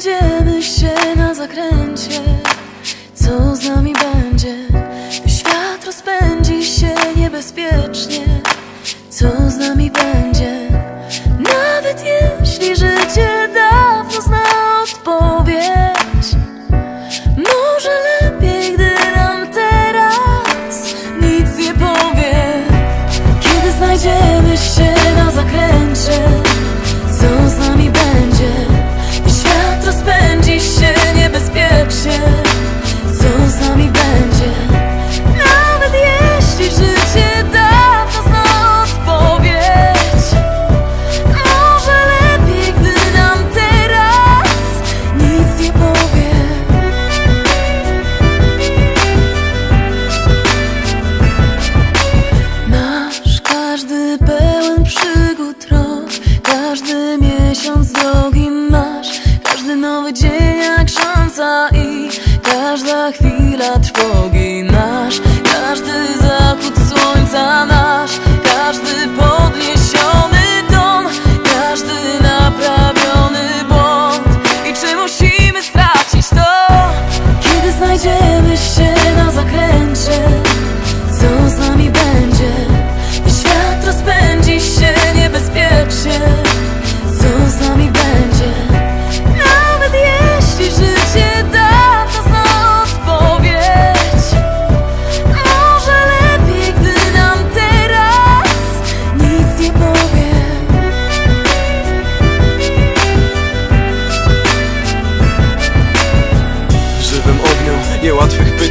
znajdziemy się na zakręcie Co z nami będzie? Świat rozpędzi się niebezpiecznie Co z nami będzie? Co z боги на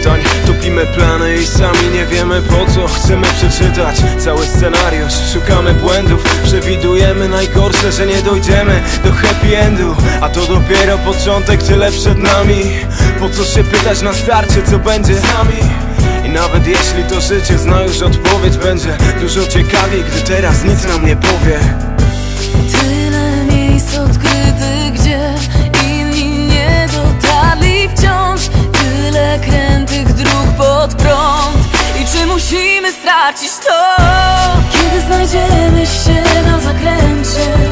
pytań Topimy plany i sami nie wiemy po co Chcemy przeczytać cały scenariusz. Szukamy błędów, przewidujemy najgorsze Że nie dojdziemy do happy endu. A to dopiero początek, tyle przed nami. Po co się pytać na starcie, co będzie z nami? I nawet jeśli to życie zna już odpowiedź Będzie dużo ciekawiej, gdy teraz nic nam nie powie Musimy stracić to. Kiedy znajdziemy się na zakręcie